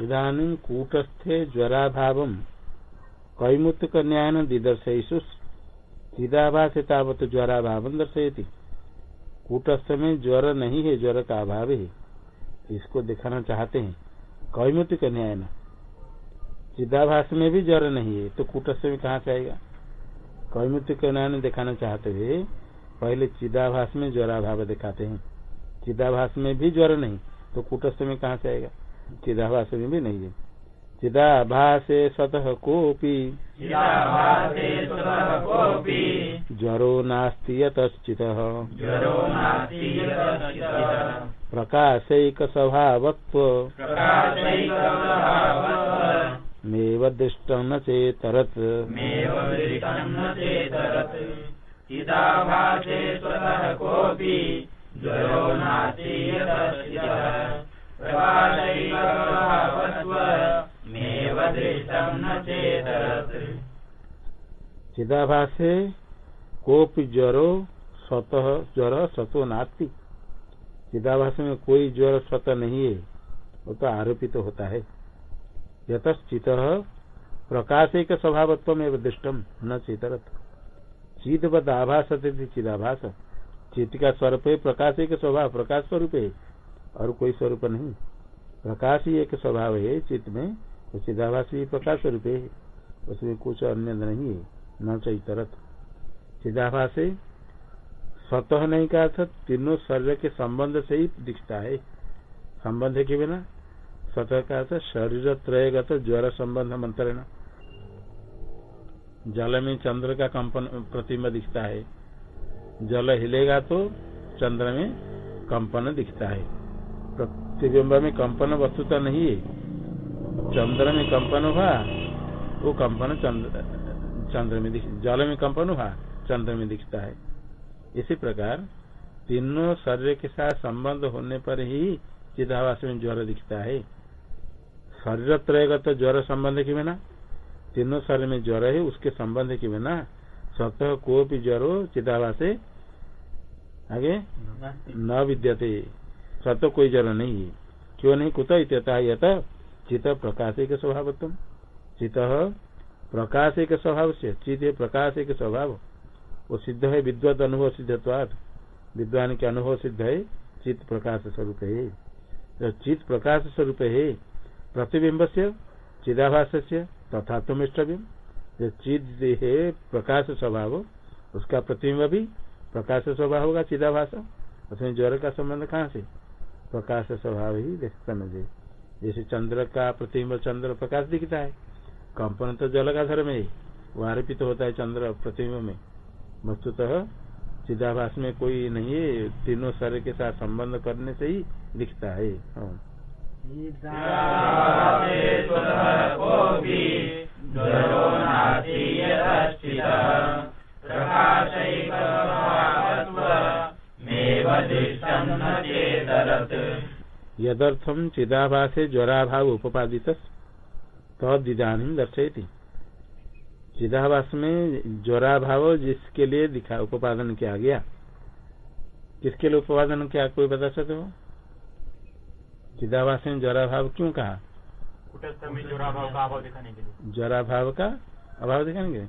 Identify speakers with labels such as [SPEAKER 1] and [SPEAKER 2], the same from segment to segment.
[SPEAKER 1] इधानी कूटस्थे ज्वराभाव कैमुत्क न्याय दिदर्शयु चिदाभास तावत ज्वराभाव दर्शयती। कूटस्थ में ज्वर नहीं है, ज्वर का अभाव है। इसको दिखाना चाहते हैं। कैमुत्क न्याय चिदाभास में भी ज्वर नहीं है तो कूटस्थ में कहा से आएगा? कैमुत्क न्याय दिखाना चाहते हुए पहले चिदाभास में ज्वराभाव दिखाते हैं। चिदाभास में भी ज्वर नहीं तो कूटस्थ में कहा से आएगा? चिदाभास में भी नहीं है। चिदाभासे स्वतः कोपी ज्वरो नास्ति यतश्चित। प्रकाशैक स्वभावत्व मेव दृष्टं न चेतरत्।
[SPEAKER 2] चिदाभासे स्वतः
[SPEAKER 1] चिदाभासे कोप ज्वरो स्वतः ज्वर स्वतो नास्ति। चिदाभास में कोई ज्वर स्वतः नहीं है, वो तो आरोपित तो होता है। यतश्चित प्रकाश एक स्वभावत्व में दृष्टम न चेतरत। चिदबद आभास चिदाभास। चित्त का स्वरूप है प्रकाश एक स्वभाव, प्रकाश स्वरूप है, और कोई स्वरूप नहीं। प्रकाश ही एक स्वभाव है चित्त में तो चिदाभास भी प्रकाश स्वरूप है। उसमें कुछ अन्य नहीं है। न चैतरत चिदाभास स्वतः नहीं कहा था, तीनों शरीर के संबंध से ही दिखता है। संबंध के बिना स्वतः का था, शरीर त्रयगत ज्वर संबंध मंत्र जल में चंद्र का कंपन प्रतिम्ब दिखता है। जल हिलेगा तो चंद्र में कंपन दिखता है। प्रतिबिंब में कंपन वस्तुता नहीं है। चंद्र में कंपन हुआ, वो कंपन चंद्र चंद्र में दिख, जल में कंपन हुआ, चंद्र में दिखता है। इसी प्रकार, तीनों शरीर के साथ संबंध होने पर ही चिदावास में ज्वर दिखता है। शरीर त्रयगत ज्वर संबंध के बिना, तीनों शरीर में ज्वर है, उसके संबंध के बिना स्वतः को भी ज्वर हो चिदावास आगे न विद्यते। सत्य कोई ज्वर नहीं है। क्यों नहीं कुत यत चित प्रकाश एक स्वभाव चित प्रकाश एक स्वभाव से चित प्रकाश एक स्वभाव वो सिद्ध है, विद्वत अनुभव सिद्धत्वाद विद्वान के अनुभव सिद्ध है चित प्रकाश स्वरूप है। जो चित प्रकाश स्वरूप है प्रतिबिंब से चिदाभास से तथा तुम जो चिद है, प्रकाश स्वभाव, उसका प्रतिबिंब भी प्रकाश स्वभाव होगा, चिदाभास। उसमें ज्वर का संबंध कहाँ से? प्रकाश स्वभाव ही समझे जैसे चंद्र का प्रतिबिंब चंद्र प्रकाश दिखता है। कंपन तो जल का धर्म है वो आरोपित होता है चंद्र प्रतिबिंब में वस्तुतः चिदाभास में कोई नहीं है, तीनों शरीर के साथ संबंध करने से ही दिखता है हाँ। यदर्थम चिदाभासे ज्वराभाव उपादित तदिदानी दर्शयती। चिदाभास में ज्वराभाव जिसके लिए दिखा उपादन किया गया। किसके लिए उपादन किया कोई बता सकते हो? चिदाभास में ज्वराभाव क्यों कहा? ज्वराभाव का अभाव दिखाने के लिए।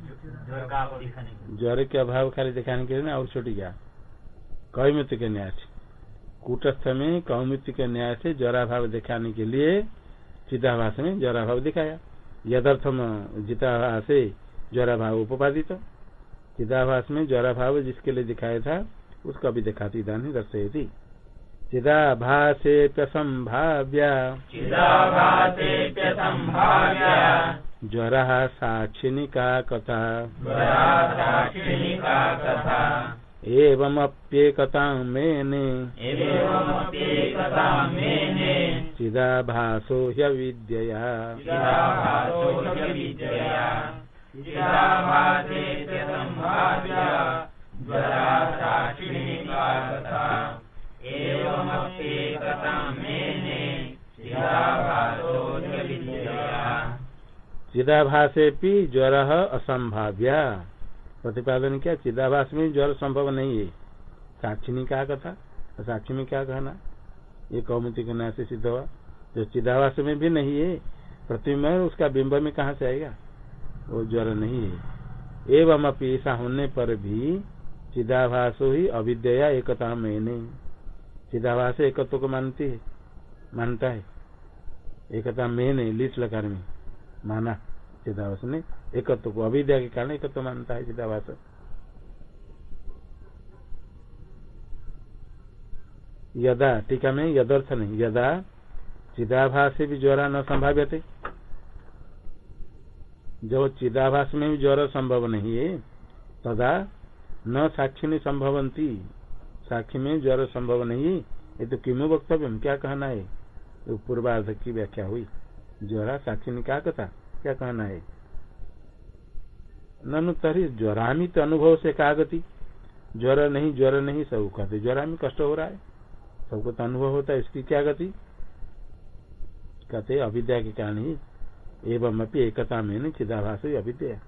[SPEAKER 1] ज्वर के अभाव खाली दिखाने के लिए ना और छोटी क्या? कौमित्य के न्याय से। कूटस्थ में कौमित्य के न्याय से जराभाव दिखाने के लिए चिताभास में जराभाव दिखाया। यदर्थम जिताभास ज्वराभाव उपादित चिदाभास में ज्वराभाव जिसके लिए दिखाया था उसका भी दिखाती दानी दर्शयती। चिदाभासे प्रसंभाव्या ज्वर साक्षिणिका कथा। एवमप्येकतां मेने चिदाभासो ह्यविद्यया चिदाभासे ज्वर असंभाव्या। प्रतिपादन किया, चिदाभास में ज्वर संभव नहीं है। साक्षी ने क्या कथा साक्षी में क्या कहना? ये कौमुदी के नाम से सिद्ध हुआ। जो चिदाभास में भी नहीं है प्रतिबिंब उसका बिंब में कहा से आएगा? वो ज्वर नहीं है। एवं अपनी ऐसा होने पर भी चिदाभासो ही अविद्या एकता में नहीं चिदाभास एकत्व को मानती है, मानता है। एकता में नहीं लिट लकार में। माना। चिदाभास ने एकत्व को अविद्या के कारण एकत्व मानता है चिदाभास यदा टीका में यदर्थ नहीं यदा चिदाभास भी ज्वरा न संभाव्य थे जब चिदाभास में भी ज्वर संभव नहीं है तदा न साक्षी नहीं संभवंती साक्षी में ज्वर संभव नहीं ये तो किमु वक्तव्य क्या कहना है तो पूर्वार्ध की व्याख्या हुई ज्वरा साक्षी ने क्या कथा क्या कहना है? ननु तरी ज्वरामी तो अनुभव से कहा गति ज्वर नहीं ज्वर नहीं सब कहते ज्वरामी कष्ट हो रहा है। सबको तो अनुभव होता है, इसकी क्या गति? कहते अविद्या के कारण ही एवं अपनी एकता में चिदाभास अविद्या।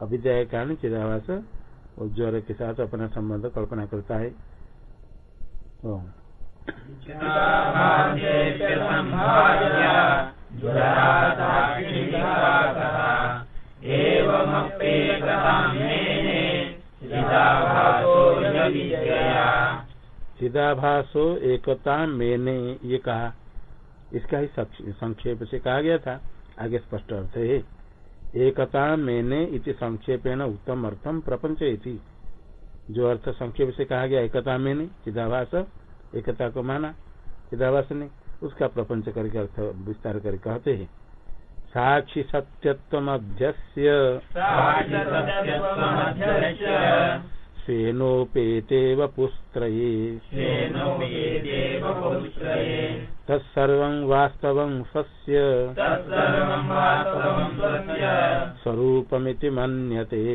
[SPEAKER 1] अविद्या के कारण चिदाभास और ज्वर के साथ अपना संबंध कल्पना करता है। चिदाभासो एकता मैंने, ये कहा। इसका ही संक्षेप से कहा गया था। आगे स्पष्ट अर्थ है, एकता मैंने इति संक्षेपेण उत्तम अर्थम प्रपंच जो अर्थ संक्षेप से कहा गया, एकता मैंने, चिदाभास, एकता को माना, चिदाभास ने, उसका प्रपंच करके अर्थ विस्तार करके कहते हैं। साक्षी सत्यत्व स्वेनोपेतेव पुस्त्रये। तत्सर्वं वास्तवं स्वस्य। स्वरूपमिति मन्यते।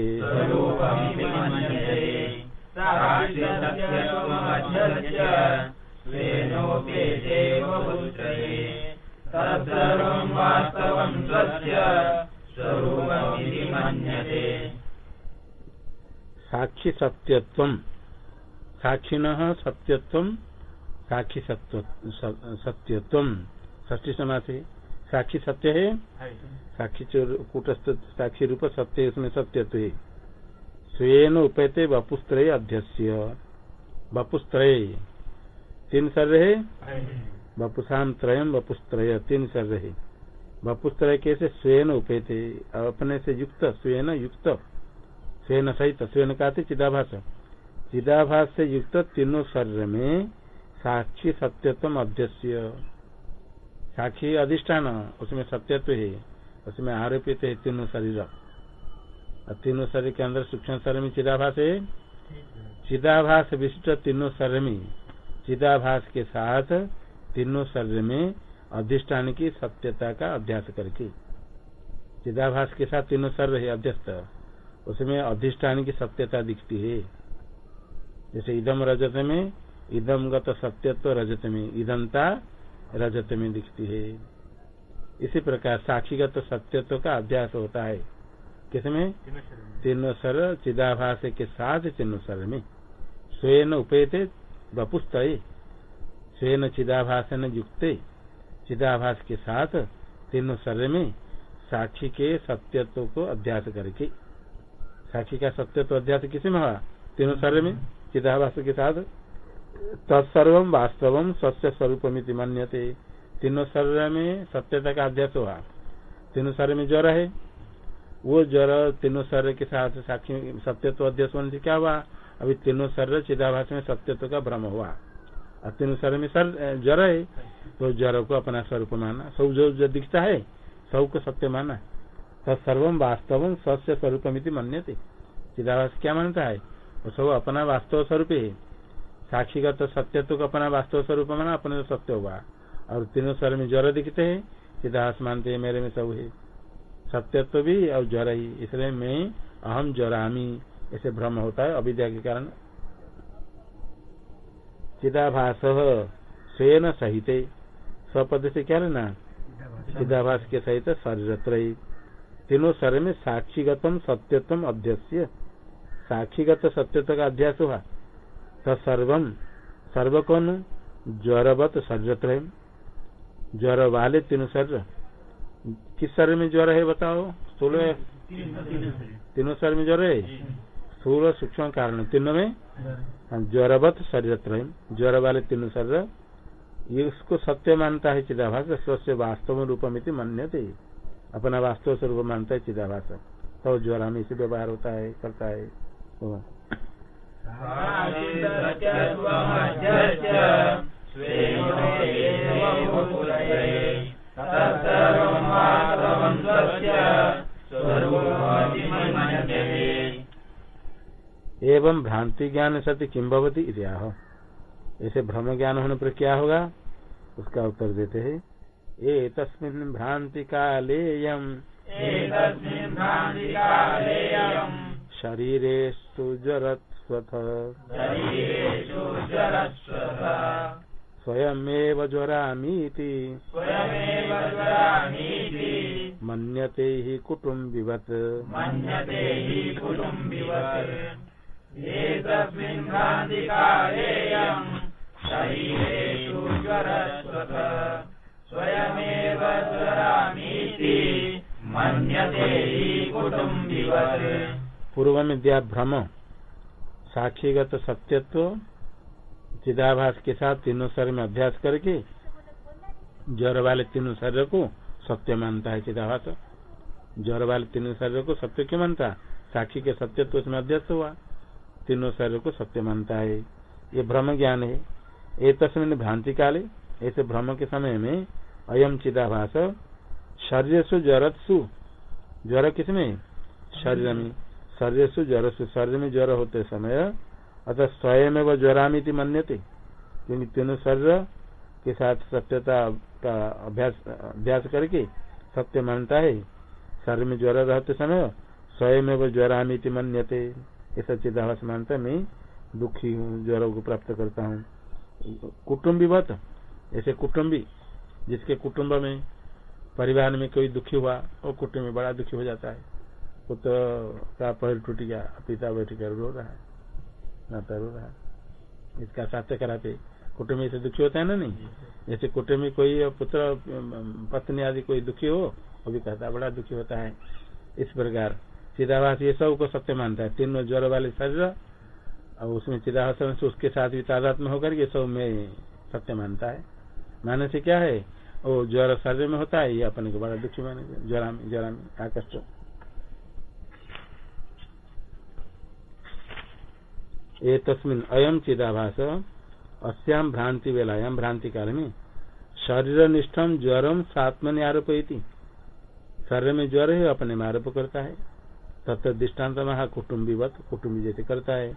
[SPEAKER 1] साक्षी सत्यत्व। साक्षिण सत्यत्व, साक्षी सत्यत्व। ष्टी है साक्षी सत्य है साक्षी कूटस्थ साक्षी रूप सत्य, उसमें सत्यत्व। स्वेन उपैते वपुस्त्र अध्यस्य। वपुस्त्र। तीन सर्व। है वपुषाम त्रयम वपुस्त्रय तीन सर्व। है वपुस्त्र कैसे स्वयं उपेते? अपने से युक्त स्वयं युक्त। स्वयं सहित स्वयं का चिदाभास। चिदाभास से युक्त तीनों शरीर में साक्षी सत्यत्व अध्यस्य साक्षी अधिष्ठान, उसमें सत्यत्व है, उसमें आरोपित है तीनों शरीर। और तीनों शरीर के अंदर सूक्ष्म शरीर में चिदाभास है। चिदाभास विशिष्ट तीनों शरीर में, चिदाभास के साथ तीनों शरीर में अधिष्ठान की सत्यता का अभ्यास करके। चिदाभास के साथ तीनों शरीर है अध्यस्त उसमें अधिष्ठान की सत्यता दिखती है। जैसे इदम रजत में, इदम गत सत्यत्व रजत में इदमता रजत में दिखती है। इसी प्रकार साक्षीगत सत्यत्व का अभ्यास होता है। किसमें? तीनों सर चिदाभास के साथ तीनों सर में। स्वयं उपेते बपुस्त स्वयं चिदाभासन युक्त। चिदाभास के साथ तीनों सर में साक्षी के सत्यत्व को अभ्यास करके। साक्षी का सत्यत्व अध्यास किसी में हुआ? तीनों सर में? चिदाभास के साथ? तत्सर्व वास्तव सत्य स्वरूप मान्यते। तीनों शरीर में सत्यता का अध्यास हुआ। तीनों शरीर में ज्वर है। वो ज्वर तीनों शरीर के साथ साक्षी सत्यत्व अध्यक्ष होने से क्या हुआ? अभी तीनों शरीर चिदाभास में सत्यत्व का भ्रम हुआ। और तीनों शरीर में सर ज्वर है। तो ज्वर को अपना स्वरूप माना सब जो, दिखता है सबको सत्य माना तत्सर्वम वास्तव सत्य स्वरूप मन्य थे चिदाभास क्या मानता है? वो सब अपना वास्तव स्वरूप। है साक्षीगत तो सत्यत्व को अपना वास्तव स्वरूप माना अपने तो सत्य हुआ और तीनों स्वर में ज्वर दिखते हैं, चिदाभास मानते हैं, मेरे में सब है। सत्यत्व भी और ज्वर ही। इसलिए मैं अहम ज्वरामी। ऐसे भ्रम होता है, अविद्या के कारण। चिदाभास स्वयं सहित। स्वपद से क्या लेना? चिदाभास के सहित शरीर तीनों शरीर में साक्षीगतम सत्यत्म अध्यक्ष साक्षीगत सत्यत्व का अध्यास हुआ। सर्वम। सर्व कौन? ज्वरवत शरीर ज्वर वाले तीनों शरीर किस शरीर में ज्वर है बताओ? स्थूल तीनों शरीर में ज्वर है? स्थूल सूक्ष्म कारण तीनों में। हाँ, ज्वरवत शरीर ज्वर वाले तीनों शरीर ये उसको सत्य मानता है चिदाभास स्वस्य वास्तव रूप में मान्य थे अपना वास्तव स्वरूप मानता है चिदाभास तो ज्वरा में इसे व्यवहार होता है, करता है। एवं भ्रांति ज्ञान सत्य किम भवती इत्याह ऐसे भ्रम ज्ञान होने पर क्या होगा? उसका उत्तर देते हैं। ए तस्मिन भ्रांति काले शरीरे ज्वरस्वथ स्वयमेव ज्वरामीति। मन्यते हि कुटुम्बिवत्।
[SPEAKER 2] मन्यते एतस्मिन् शरीरेषु
[SPEAKER 1] पूर्व में दिया भ्रम साक्षीगत सत्यत्व, चिदाभास के साथ तीनों शरीर में अभ्यास करके, ज्वर वाले तीनों शरीर को सत्य मानता है चिदाभास। ज्वर वाले तीनों शरीर को सत्य क्यों मानता? साक्षी के सत्य तो उसमें अध्यस्त हुआ। तीनों शरीर को सत्य मानता है। ये भ्रम ज्ञान है। ये तस्मिन भ्रांति काले, ऐसे भ्रम के समय में अयम चिदाभास शरीर सु ज्वरत्सु। ज्वर किसमें? शरीर में शरीर सु ज्वर शरीर में ज्वर होते समय अतः स्वयं व ज्वरामिति मन्यते। क्योंकि तीनों शरीर के साथ सत्यता का अभ्यास अभ्यास करके सत्य मानता है। शरीर में ज्वर रहते समय स्वयं व ज्वरामिति मन्यते। ऐसा चिदाभास मानता मैं दुखी हूँ, ज्वर को प्राप्त करता हूँ। कुटुम्बी बत। ऐसे कुटुम्बी जिसके कुटुंब में, परिवार में कोई दुखी हुआ, वो कुटुंब में बड़ा दुखी हो जाता है। पुत्र का पैर टूट गया, पिता बैठ कर रो रहा है, नाता रो रहा है। इसका साथ कराते कुटुम्ब से दुखी होता है ना नहीं? जैसे कुटुम्ब में कोई पुत्र, पत्नी आदि कोई दुखी हो, वो भी कहता बड़ा दुखी होता है। इस प्रकार चिदाभास ये सबको सत्य मानता है। तीनों ज्वर वाले शरीर, और उसमें चिदाभास उसके साथ भी तादात्म होकर ये सब में सत्य मानता है। मानने से क्या है? वो ज्वर शरीर में होता है, ये अपने को बड़ा दुखी माने ज्वरा में ज्वरा में आकष्ट ये तस्मिन अयम चिदाभास अस्याम भ्रांति वेलायाम भ्रांति काल में शरीर निष्ठम ज्वरम सात्मन आरोप शरीर में ज्वर है, अपने में आरोप करता है। तत्व दृष्टांत महा कुटुम्बीवत, कुटुम्बी जैसे करता है।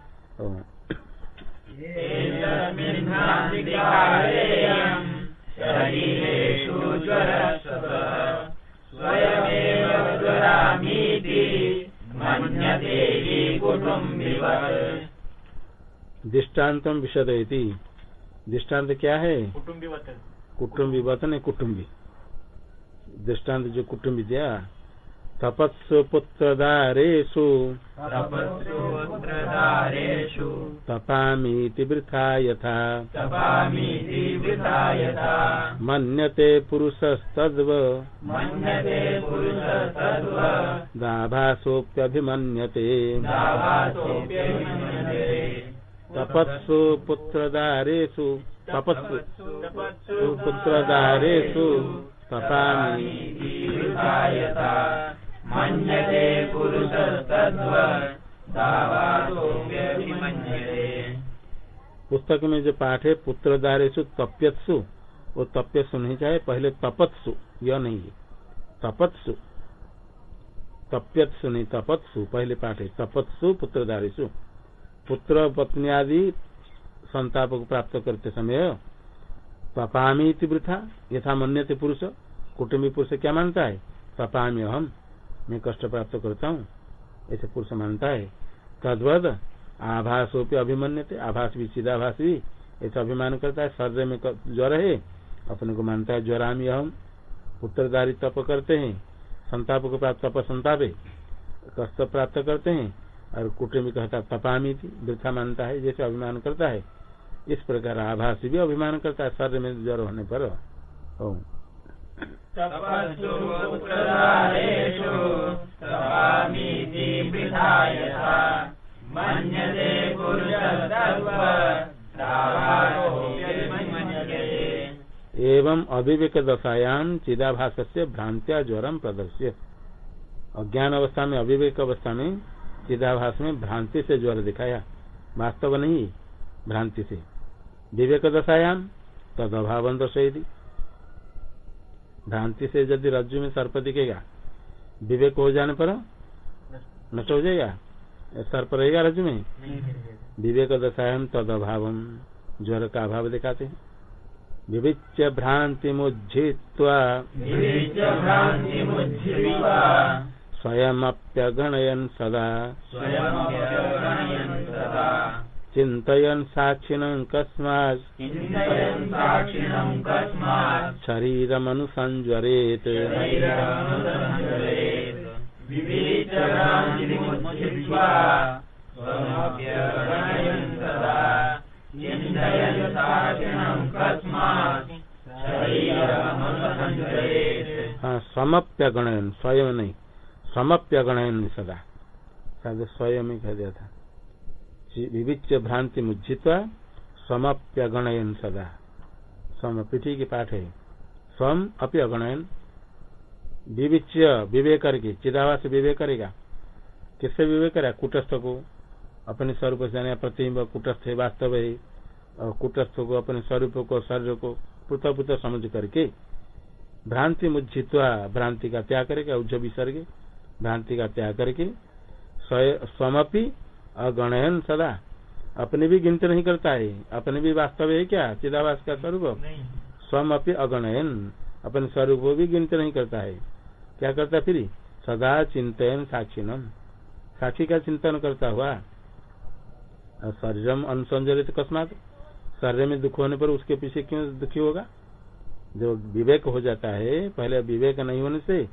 [SPEAKER 1] दृष्टान्तम विशद दृष्टांत क्या है? कुटुम्बी वतन कुटुम्बी वतन है कुटुम्बी दृष्टांत जो कुटुम्बी दिया तपत्सु पुत्रदारेषु तपामीति वृथा यथा
[SPEAKER 2] तपामीति वृथा यथा
[SPEAKER 1] मन्यते पुरुषस्तद्व।
[SPEAKER 2] मन्यते पुरुषस्तद्व।
[SPEAKER 1] दाभासोऽप्यभिमन्यते। तपत्सु पुत्रदारेषु तपत्सु पुत्रदारेषु तपामि
[SPEAKER 2] मन्यते
[SPEAKER 1] पुस्तक में जो पाठ है पुत्रदारेशु तप्यत्सु, वो तप्यत्सु नहीं चाहे, पहले तपत्सु, यह नहीं है। तपत्सु, तप्यत्सु नहीं, तपत्सु, पहले पाठ है। तपत्सु पुत्रदारेशु पुत्र, पत्नी आदि संताप को प्राप्त करते समय तपामी वृथा, यथा मन्यते पुरुष, कुटुम्बी पुरुष क्या मानता है? तपामी हम मैं कष्ट प्राप्त करता हूँ, ऐसे पुरुष मानता है। तद्वद अभिमन्य थे, आभास भी, चिदाभास भी, ऐसा अभिमान करता है, शरीर में ज्वर है, अपने को मानता है, ज्वरामी हम उत्तरदारी तप करते हैं, संताप को प्राप्त, तप संतापे, कष्ट प्राप्त करते हैं, और कुटुम्ब कहता तपामी थी वृथा मानता है, जैसे अभिमान करता है। इस प्रकार आभास भी अभिमान करता है, शरीर में ज्वर होने पर। अविवेक दशायाम चिदाभास से भ्रांत्या ज्वरम प्रदर्श्य। अज्ञान अवस्था में अविवेक अवस्था में चिदाभास में भ्रांति से ज्वर दिखाया। वास्तव नहीं भ्रांति से। विवेक दशायाम तद अभाव दर्शयती भ्रांति से यदि रज्जु में सर्प दिखेगा विवेक हो जाने पर नष्ट हो जाएगा? सर्प रहेगा रज्जु में? विवेक दशायाम तद अभाव ज्वर का अभाव दिखाते हैं। विविच्य
[SPEAKER 2] भ्रान्तिमुज्झित्वा
[SPEAKER 1] स्वयमप्यगणयन् सदा। चिन्तयन् साक्षिणं कस्मात्। शरीरमनुसञ्ज्वरेत्
[SPEAKER 2] स्वयमप्यगणयन् सदा
[SPEAKER 1] हाँ समप्यगणयन, स्वयं नहीं, समप्यगणयन सदा। शायद स्वयं ही कह दिया था। विविच्य भ्रांति मुज्जित्वा समप्यगणयन सदा। सम पीठी के पाठ है। स्वम अपि अगणयन। विविच्य विवेक करके चिदावास विवेक करेगा किससे विवेक करेगा कुटस्थ को। अपने स्वरूप से जाने प्रतिबिंब कुटस्थ है, वास्तव है। और कुटस्थ को अपने स्वरूप को शरीर को पृथक पृथक समझ करके भ्रांति मुज्जित्वा भ्रांति का त्याग करेगा उज्ज विसर्ग भ्रांति का त्याग करके स्वमपि अगणयन सदा। अपने भी गिनती नहीं करता है। अपने भी वास्तव है क्या? चिदावास का स्वरूप? स्वम अपनी अगणयन। अपने स्वरूप भी गिनती नहीं करता है। क्या करता फिर? सदा चिंतन साक्षिणम। साक्षी का चिंतन करता हुआ। शरीरम अनुसंजरित कस्मात। शरीर में दुख होने पर उसके पीछे क्यों दुखी होगा? जो विवेक हो जाता है, पहले विवेक नहीं होने से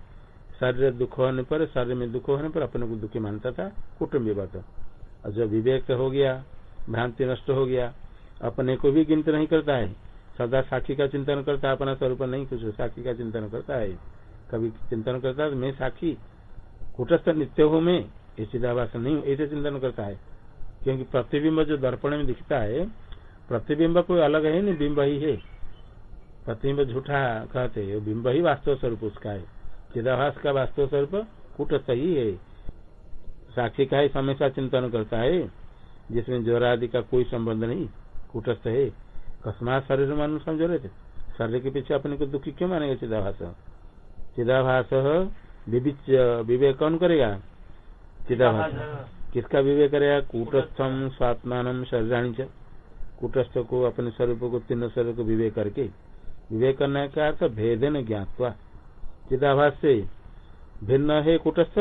[SPEAKER 1] शरीर दुख होने पर, शरीर में दुख होने पर अपने को दुखी मानता था कुटुम्ब बात। और जब विवेक हो गया, भ्रांति नष्ट हो गया, अपने को भी गिनती नहीं करता है। सदा साक्षी का चिंतन करता है अपना स्वरूप नहीं कुछ साक्षी का चिंतन करता है। कभी चिंतन करता है मैं साक्षी कुटस्थ नित्य हूँ मैं ये चिदावास नहीं ऐसे चिंतन करता है। क्योंकि प्रतिबिंब जो दर्पण में दिखता है प्रतिबिंब कोई अलग है नहीं बिंब ही है। प्रतिबिंब झूठा कहते हैं बिंब ही वास्तव स्वरूप उसका है। चिदाभास का वास्तव स्वरूप कुटस्थ ही है। साक्षी का ही हमेशा चिंतन करता है जिसमें ज्वर आदि का कोई संबंध नहीं कुटस्थ है। कस्मात शरीर में अनुसम थे। शरीर के पीछे अपने को दुखी क्यों मानेगा चिदाभास? चिदाभास विवेक कौन करेगा? चिदाभास। किसका विवेक करेगा? कूटस्थम स्वात्मान शरीराणी कूटस्थ को अपने स्वरूप को तीन स्वरूप को विवेक करके। विवेक करने का अर्थ भेदन ज्ञातवा। चिदाभास से भिन्न है कुटस्थ?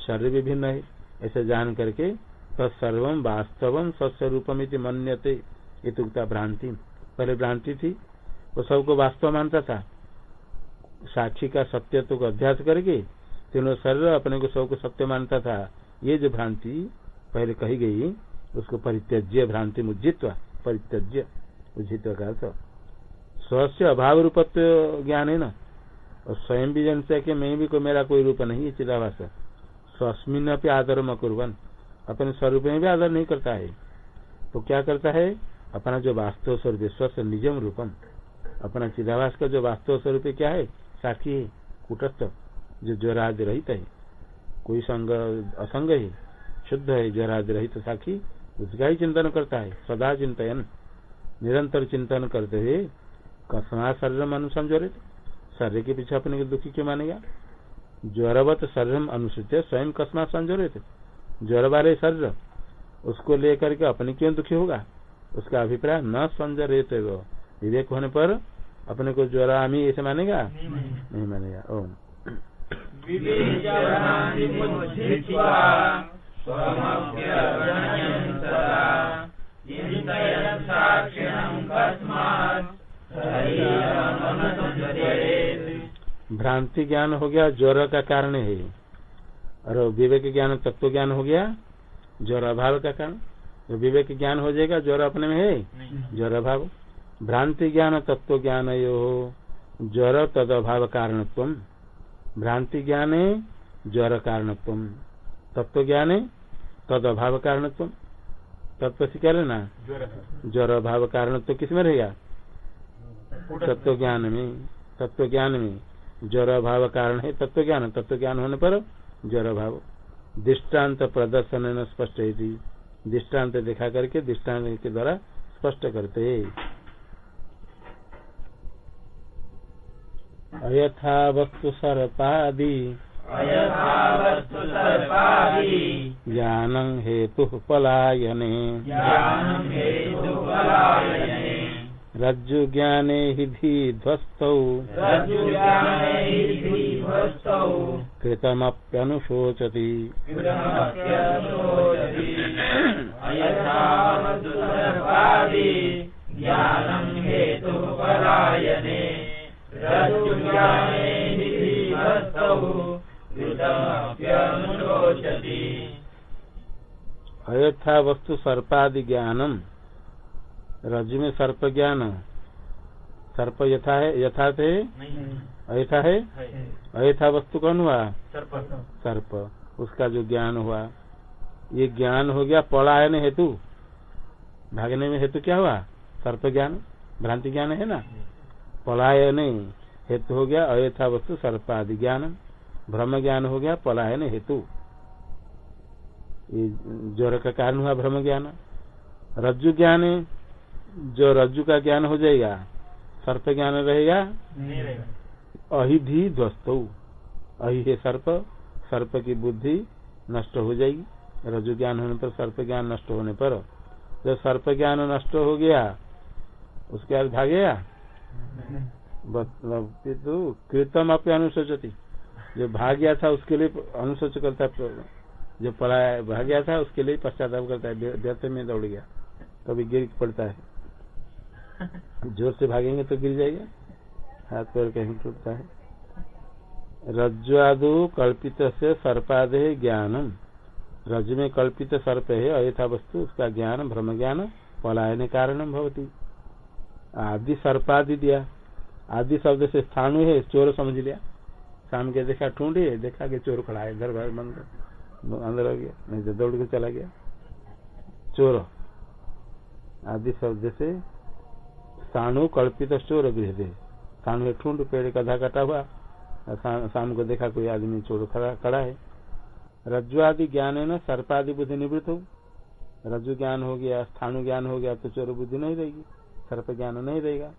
[SPEAKER 1] शरीर भी भिन्न है। ऐसे जान करके तत्सर्व वास्तव स्वस्वरूपम मन्यते इतुक्ता भ्रांति। पहले भ्रांति थी वो सबको वास्तव मानता था। साक्षी का सत्यत्व को अभ्यास करके तीनों शरीर अपने को सबको सत्य मानता था। ये जो भ्रांति पहले कही गई उसको परित्यज्य भ्रांति मुजित्व परित्यज्य उजित्व का अर्थ। अभाव रूपत्व ज्ञान है ना और स्वयं भी जनता है कि मैं भी को मेरा कोई रूप नहीं है चिदावास स्वस्मिन अपनी आदर मकुर्बन अपने स्वरूप में भी आदर नहीं करता है। तो क्या करता है? अपना जो वास्तव स्वरूप स्वस्थ निजम रूपम। अपना चिदावास का जो वास्तव स्वरूप क्या है? साखी है, कुटस्थ, जो ज्वरादि रहित है। कोई संग, असंग है, शुद्ध है ज्वरादि रहित साक्षी। उसका ही चिंतन करता है, सदा चिंतन निरंतर चिंतन करते हुए कसमा शरीर अनुसंजरित, शरीर के पीछे अपने दुखी क्यों मानेगा? ज्वरवत शरीर अनुसूचित स्वयं कसमा संजरित। ज्वर वाले शरीर, उसको लेकर के अपने क्यों दुखी होगा? उसका अभिप्राय न संजरित विवेक होने पर अपने को ज्वर आमी ऐसे मानेगा? नहीं मानेगा। ओम। भ्रांति ज्ञान हो गया ज्वर का कारण है। और विवेक ज्ञान तत्व ज्ञान हो गया ज्वर अभाव का कारण। तो विवेक ज्ञान हो जाएगा ज्वर अपने में है? ज्वर अभाव। भ्रांति ज्ञान तत्व ज्ञान यो हो ज्वर तद अभाव कारणत्व भ्रांति ज्ञान है ज्वर कारणत्व तत्व ज्ञान है तद अभाव कारणत्व तत्व से क्या लेना ज्वर अभाव कारण तो किसमें रहेगा तत्व ज्ञान में। तत्व ज्ञान में। ज्वर अभाव कारण है तत्व ज्ञान तत्व ज्ञान होने पर ज्वर अभाव। दृष्टांत प्रदर्शन स्पष्ट है दृष्टांत दिखा करके दृष्टांत के द्वारा स्पष्ट करते अयथा वस्तु सर्पादि ज्ञानं हेतु पलायने। रज्जु ज्ञाने हि ध्वस्तौ
[SPEAKER 2] रज्जुज्ञाने हि ध्वस्तौ
[SPEAKER 1] कृतमप्यनुशोचति।
[SPEAKER 2] ज्ञानं
[SPEAKER 1] अयथा वस्तु सर्पादि ज्ञानम रज्जु में सर्प ज्ञान सर्प यथा है? यथार्थ है? अयथा है। अयथा वस्तु कौन हुआ? सर्प। सर्प। उसका जो ज्ञान हुआ। ये ज्ञान हो गया पलायन हेतु। भागने में हेतु क्या हुआ? सर्प ज्ञान भ्रांति ज्ञान है ना? पलायन हेतु हो गया अयथा वस्तु सर्प आदि ज्ञान भ्रम ज्ञान हो गया पलायन हेतु। ये ज्वर का कारण हुआ भ्रम ज्ञान रज्जु ज्ञान जो रज्जु का ज्ञान हो जाएगा सर्प ज्ञान रहेगा। अहिधि ध्वस्त। अहि है सर्प सर्प की बुद्धि नष्ट हो जाएगी। रज्जु ज्ञान होने पर सर्प ज्ञान नष्ट होने पर। जब सर्प ज्ञान नष्ट हो गया उसके बाद भागेगा? तो कृतम अपने अनुसोचती जो भाग गया था उसके लिए अनुसोच करता है जो पढ़ाया भाग गया था उसके लिए पश्चाताप करता है व्यर्थ में दौड़ गया। कभी गिर पड़ता है। ज़ोर से भागेंगे तो गिर जाएगा। हाथ पैर कहीं टूटता है। रज्जुआदु कल्पित से सर्पादे ज्ञानम। रज में कल्पित सर्प है, अयथा वस्तु, उसका ज्ञान भ्रम ज्ञान, पलायन कारण भवती। आदि सर्पादि दिया। आदि शब्द से स्थानु है, चोर समझ लिया। शाम के देखा ढूंढे देखा कि चोर खड़ा है इधर घर बंद अंदर हो गया, नहीं तो दौड़ के चला गया। चोर। आदि शब्द से स्थानु कल्पित चोर गृह दे स्थानु ठूंढ पेड़ कधा कटा हुआ शाम को देखा कोई आदमी चोर खड़ा खड़ा है। रज्जु आदि ज्ञान है ना, सर्पादि बुद्धि निवृत्त हो। रज्जु ज्ञान हो गया, स्थानु ज्ञान हो गया तो चोर बुद्धि नहीं रहेगी। सर्प ज्ञान नहीं रहेगा।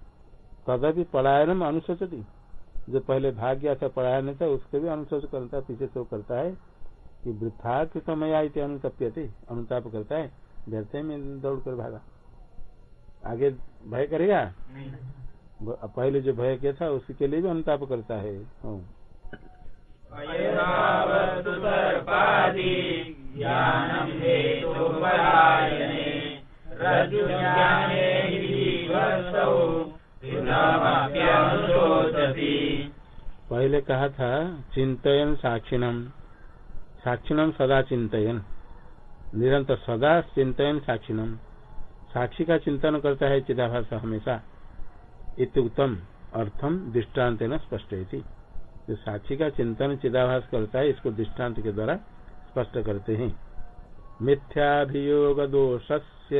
[SPEAKER 1] तदपि पलायन अनुसोचती जो पहले भाग्य गया पढ़ाया नहीं था उसको भी अनुशोच करता है पीछे तो करता है कि वृथा कृतमया अनुतप्यते अनुताप करता है व्यर्थ में दौड़ कर भागा। आगे भय करेगा? पहले जो भय किया था उसके लिए भी अनुताप करता है। हाँ। पहले कहा था चिंतन साक्षिणम साक्षिणम सदा चिंतन निरंतर सदा चिंतन साक्षिणम साक्षी का चिंतन करता है चिदाभास हमेशा। इतुक्तम अर्थम दृष्टांत न स्पष्ट जो साक्षी का चिंतन चिदाभास करता है इसको दृष्टांत के द्वारा स्पष्ट करते हैं। मिथ्याभियोग दोषस्य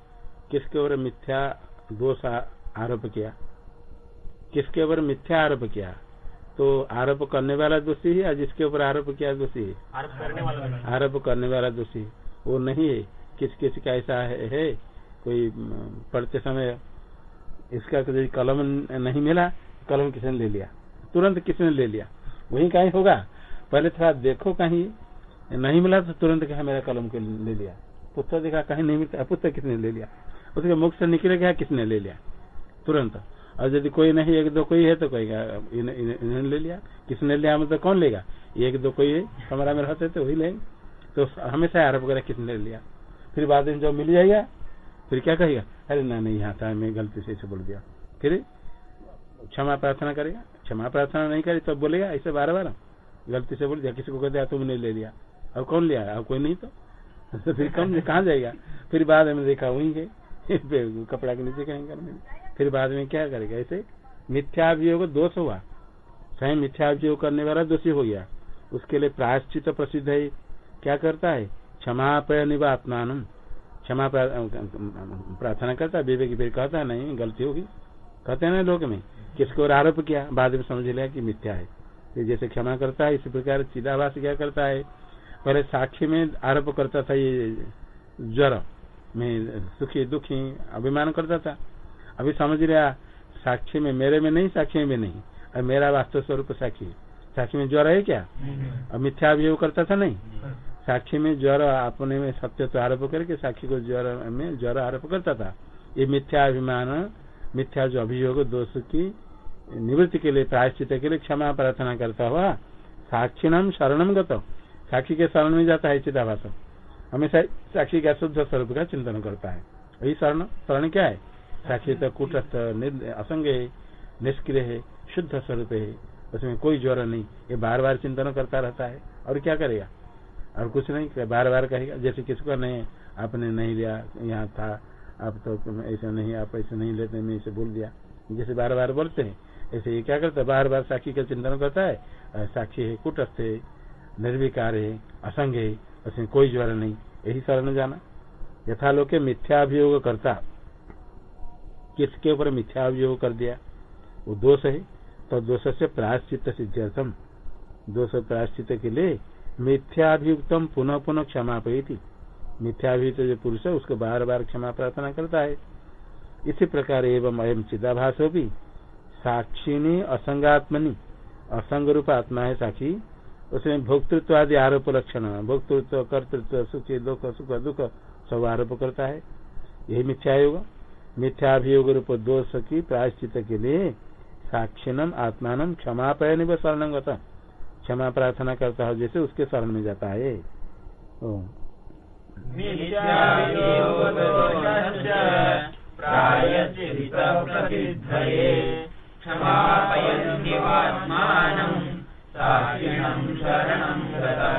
[SPEAKER 1] किसके ऊपर मिथ्या दोष आरोप किया? किसके ऊपर मिथ्या आरोप किया? तो आरोप करने वाला दोषी है या जिसके ऊपर आरोप किया दोषी है? आरोप करने वाला दोषी। वो नहीं है। किस किस का ऐसा है, है? कोई पढ़ते समय इसका कलम नहीं मिला कलम किसने ले लिया? तुरंत किसने ले लिया? वही कहीं होगा। पहले थोड़ा देखो कहीं। नहीं मिला तो तुरंत कहा मेरा कलम को ले लिया? पुस्तक देखा कहीं नहीं मिलता। पुस्तक किसने ले लिया? उसके मुख से निकल गया किसने ले लिया? तुरंत। और यदि कोई नहीं, एक दो कोई है तो कहेगा इन- इन- इन्होंने ले लिया। किसने लिया मतलब कौन लेगा? एक दो कोई है, कमरा में रहते तो वही लेंगे। तो हमेशा आरोप करेगा किसने ले लिया? फिर बाद में जब मिल जाएगा, फिर क्या कहेगा? अरे ना, नहीं, यहाँ था, मैं गलती से ऐसे बोल दिया। फिर क्षमा प्रार्थना करेगा। क्षमा प्रार्थना नहीं करे तो बोलेगा, ऐसे बार बार गलती से बोल दिया, किसी को कह दिया, तुमने ले लिया। और कौन लिया? और कोई नहीं तो। तो फिर कम कहाँ जाएगा? फिर बाद में देखा, वही है कपड़ा के नीचे कहीं में। फिर बाद में क्या करेगा? ऐसे मिथ्याभियोग दोष हुआ। स्वयं मिथ्याभियोग करने वाला दोषी हो गया। उसके लिए प्रायश्चित प्रसिद्ध है। क्या करता है? क्षमा निव आत्मान क्षमा प्रार्थना करता है। विवेक फिर कहता नहीं, गलती होगी। कहते ना लोग में, किसको आरोप किया? बाद में समझ लिया कि मिथ्या है। फिर जैसे क्षमा करता है, इसी प्रकार चिदाभास क्या करता है? पहले साक्षी में आरोप करता था ये ज्वर। में सुखी दुखी, अभिमान करता था। अभी समझ लिया साक्षी में, मेरे में नहीं, साक्षी में नहीं। और मेरा वास्तव स्वरूप साक्षी। साक्षी में ज्वर है क्या? और मिथ्या अभियोग करता था नहीं? साक्षी में ज्वर अपने में सत्य तो आरोप करके साक्षी को ज्वर में ज्वर आरोप करता था। ये मिथ्या अभिमान, मिथ्या जो अभियोग, दोष की निवृत्ति के लिए, प्रायश्चित के लिए क्षमा प्रार्थना करता हुआ साक्षी नाम शरणम गत। साक्षी के शरण में जाता है चिदाभास हमेशा साक्षी का शुद्ध स्वरूप का चिंतन करता है। यही शरण शरण क्या है? साक्षी तो कुटस्थ असंग है निष्क्रिय है, शुद्ध स्वरूप है। उसमें कोई ज्वर नहीं, ये बार बार चिंतन करता रहता है। और क्या करेगा? और कुछ नहीं बार बार कहेगा? जैसे किसको नहीं, आपने नहीं लिया, यहाँ था, आप तो ऐसा नहीं, आप ऐसे नहीं लेते, मैं इसे बोल दिया जैसे बार बार बोलते हैं, ऐसे ये क्या करता है? बार बार साक्षी का चिंतन करता है। साक्षी है, कुटस्थ है, निर्विकार है, असंग है उसमें कोई ज्वर नहीं। यही शरण जाना। यथा लोग मिथ्याभियोग करता किसके ऊपर मिथ्याभियोग कर दिया? वो दोष है। तो दोष से प्रायश्चित सिद्ध्यर्थम दोष प्रायश्चित के लिए मिथ्याभियुक्तम पुनः पुनः क्षमा थी मिथ्याभियुक्त जो पुरुष है, उसको बार बार क्षमा प्रार्थना करता है। इसी प्रकार एवं अयम चिदाभास भी साक्षिणी असंगात्मनि। असंग रूप आत्मा है साक्षी। उसमें भोक्तृत्व आदि आरोप लक्षण, भोक्तृत्व, कर्तृत्व, सुखी, दुख, सुख, दुख, सब आरोप करता है। यही मिथ्यायोग। मिथ्याभियोग रूप दोष की प्रायश्चित के लिए साक्षिणम आत्मान क्षमापयन व शरणंगत क्षमा प्रार्थना करता है, जैसे उसके शरण में जाता है। क्षमापयन्
[SPEAKER 2] साक्षिणम् शरणम् गता